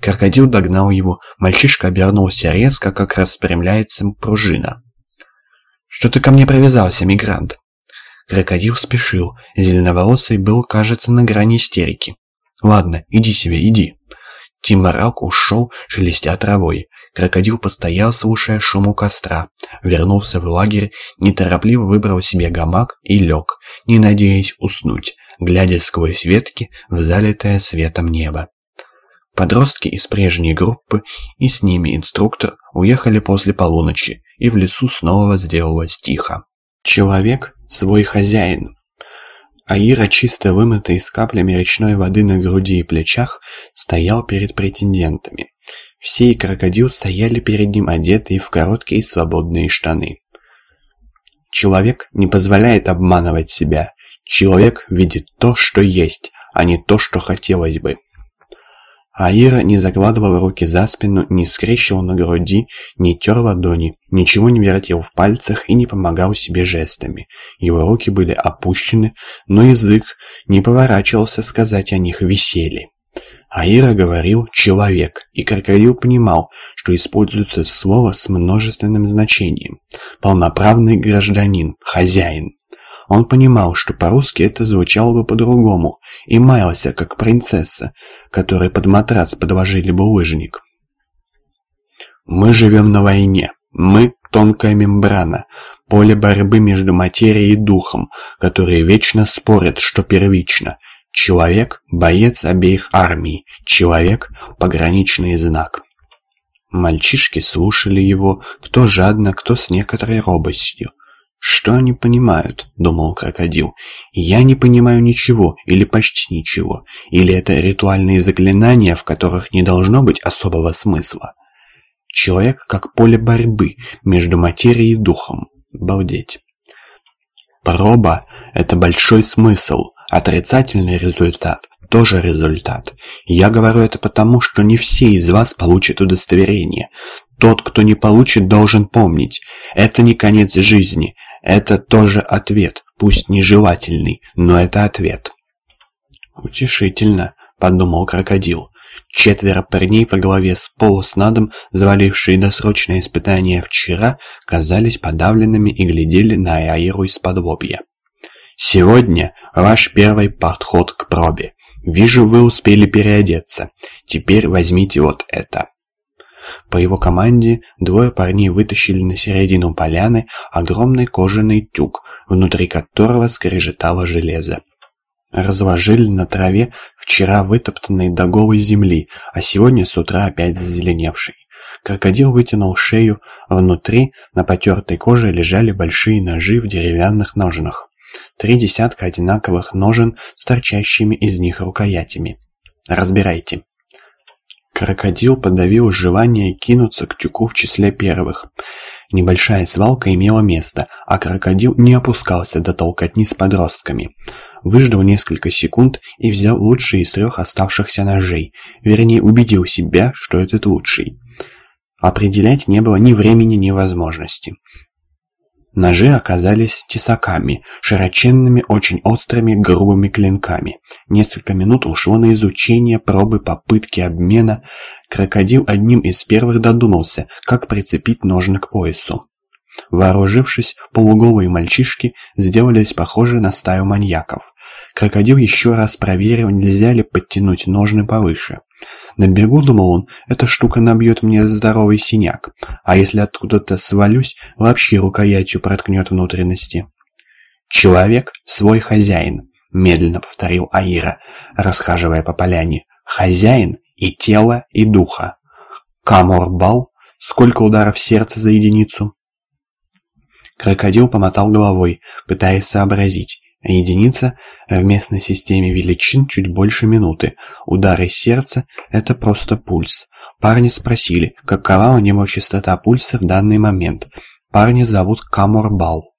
Крокодил догнал его, мальчишка обернулся резко, как распрямляется пружина. «Что ты ко мне привязался, мигрант?» Крокодил спешил, зеленоволосый был, кажется, на грани истерики. «Ладно, иди себе, иди». Тимарак ушел, шелестя травой. Крокодил постоял, слушая шум у костра. Вернулся в лагерь, неторопливо выбрал себе гамак и лег, не надеясь уснуть, глядя сквозь ветки в залитое светом небо. Подростки из прежней группы и с ними инструктор уехали после полуночи, и в лесу снова сделалось тихо. Человек – свой хозяин. Аира, чисто вымытый с каплями речной воды на груди и плечах, стоял перед претендентами. Все и крокодил стояли перед ним, одетые в короткие свободные штаны. Человек не позволяет обманывать себя. Человек видит то, что есть, а не то, что хотелось бы. Аира не закладывал руки за спину, не скрещивал на груди, не тер ладони, ничего не вертел в пальцах и не помогал себе жестами. Его руки были опущены, но язык не поворачивался сказать о них веселье. Аира говорил «человек», и крокодил понимал, что используется слово с множественным значением. Полноправный гражданин, хозяин. Он понимал, что по-русски это звучало бы по-другому, и маялся, как принцесса, которой под матрас подложили булыжник. «Мы живем на войне. Мы — тонкая мембрана, поле борьбы между материей и духом, которые вечно спорят, что первично. Человек — боец обеих армий, человек — пограничный знак». Мальчишки слушали его, кто жадно, кто с некоторой робостью. «Что они понимают?» — думал крокодил. «Я не понимаю ничего, или почти ничего. Или это ритуальные заклинания, в которых не должно быть особого смысла. Человек как поле борьбы между материей и духом. Балдеть». Проба — это большой смысл, отрицательный результат — тоже результат. Я говорю это потому, что не все из вас получат удостоверение. Тот, кто не получит, должен помнить. Это не конец жизни. Это тоже ответ. Пусть нежелательный, но это ответ. «Утешительно», — подумал крокодил. Четверо парней по голове с полуснадом, завалившие досрочное испытание вчера, казались подавленными и глядели на Аиру из-под лобья. «Сегодня ваш первый подход к пробе. Вижу, вы успели переодеться. Теперь возьмите вот это». По его команде двое парней вытащили на середину поляны огромный кожаный тюк, внутри которого скрежетало железо. Разложили на траве вчера вытоптанной до голой земли, а сегодня с утра опять зазеленевшей. Крокодил вытянул шею, внутри на потертой коже лежали большие ножи в деревянных ножнах. Три десятка одинаковых ножен с торчащими из них рукоятями. «Разбирайте». Крокодил подавил желание кинуться к тюку в числе первых. Небольшая свалка имела место, а крокодил не опускался до толкотни с подростками. Выждал несколько секунд и взял лучший из трех оставшихся ножей, вернее убедил себя, что этот лучший. Определять не было ни времени, ни возможности. Ножи оказались тесаками, широченными, очень острыми, грубыми клинками. Несколько минут ушло на изучение пробы попытки обмена. Крокодил одним из первых додумался, как прицепить ножны к поясу. Вооружившись, полуголые мальчишки сделались похожи на стаю маньяков. Крокодил еще раз проверил, нельзя ли подтянуть ножны повыше. На бегу, думал он, эта штука набьет мне здоровый синяк, а если откуда-то свалюсь, вообще рукоятью проткнет внутренности. «Человек — свой хозяин», — медленно повторил Аира, расхаживая по поляне. «Хозяин и тела, и духа. Каморбал? Сколько ударов сердца за единицу?» Крокодил помотал головой, пытаясь сообразить. Единица в местной системе величин чуть больше минуты. Удары сердца – это просто пульс. Парни спросили, какова у него частота пульса в данный момент. Парня зовут Каморбал.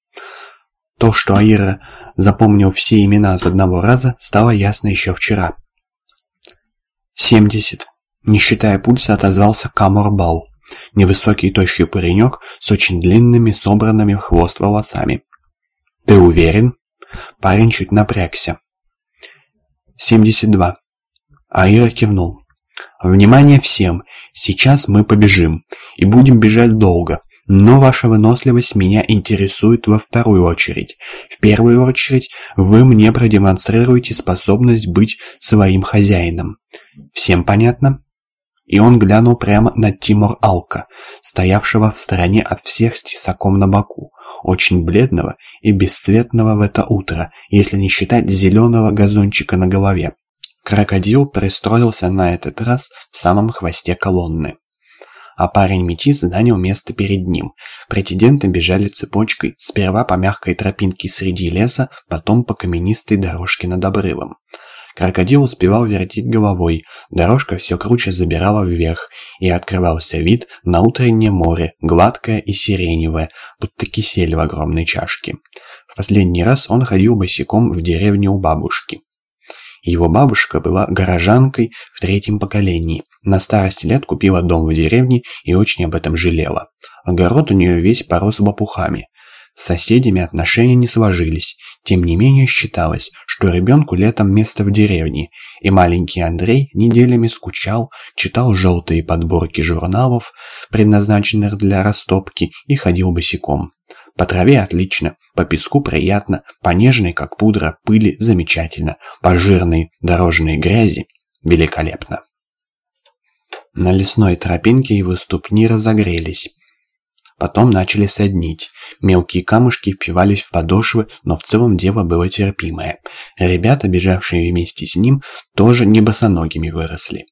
То, что Аира запомнил все имена с одного раза, стало ясно еще вчера. «Семьдесят». Не считая пульса, отозвался Каморбал. Невысокий тощий паренек с очень длинными, собранными в хвост волосами. «Ты уверен?» Парень чуть напрягся. «Семьдесят два». Аира кивнул. «Внимание всем! Сейчас мы побежим, и будем бежать долго. Но ваша выносливость меня интересует во вторую очередь. В первую очередь вы мне продемонстрируете способность быть своим хозяином. Всем понятно?» И он глянул прямо на Тимур Алка, стоявшего в стороне от всех с тесаком на боку, очень бледного и бесцветного в это утро, если не считать зеленого газончика на голове. Крокодил пристроился на этот раз в самом хвосте колонны. А парень-метис занял место перед ним. Претенденты бежали цепочкой, сперва по мягкой тропинке среди леса, потом по каменистой дорожке над обрывом. Крокодил успевал вертеть головой, дорожка все круче забирала вверх, и открывался вид на утреннее море, гладкое и сиреневое, будто кисель в огромной чашке. В последний раз он ходил босиком в деревню у бабушки. Его бабушка была горожанкой в третьем поколении. На старости лет купила дом в деревне и очень об этом жалела. Огород у нее весь порос лопухами. С соседями отношения не сложились. Тем не менее считалось, что ребенку летом место в деревне, и маленький Андрей неделями скучал, читал желтые подборки журналов, предназначенных для растопки, и ходил босиком. По траве отлично, по песку приятно, по нежной, как пудра, пыли замечательно, по жирной дорожной грязи великолепно. На лесной тропинке его ступни разогрелись. Потом начали соднить. Мелкие камушки впивались в подошвы, но в целом дело было терпимое. Ребята, бежавшие вместе с ним, тоже не босоногими выросли.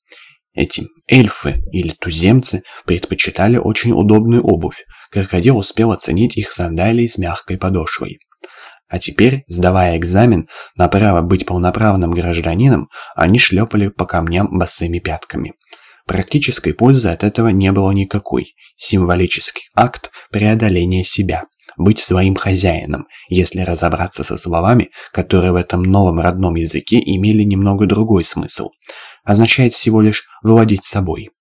Эти эльфы или туземцы предпочитали очень удобную обувь. Крокодил успел оценить их сандалии с мягкой подошвой. А теперь, сдавая экзамен на право быть полноправным гражданином, они шлепали по камням босыми пятками. Практической пользы от этого не было никакой. Символический акт преодоления себя. Быть своим хозяином, если разобраться со словами, которые в этом новом родном языке имели немного другой смысл. Означает всего лишь владеть собой.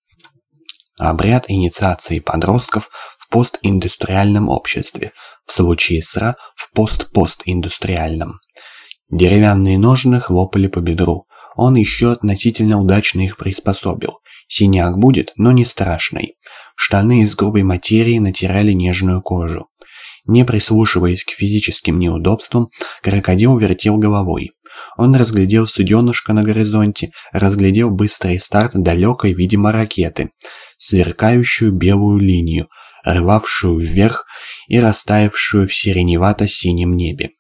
Обряд инициации подростков в постиндустриальном обществе, в случае СРА в пост-постиндустриальном. Деревянные ножны хлопали по бедру. Он еще относительно удачно их приспособил. Синяк будет, но не страшный. Штаны из грубой материи натирали нежную кожу. Не прислушиваясь к физическим неудобствам, крокодил вертел головой. Он разглядел суденышко на горизонте, разглядел быстрый старт далекой, видимо, ракеты, сверкающую белую линию, рвавшую вверх и растаявшую в сиреневато-синем небе.